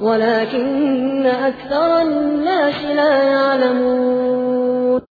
ولكن أكثر الناس لا يعلمون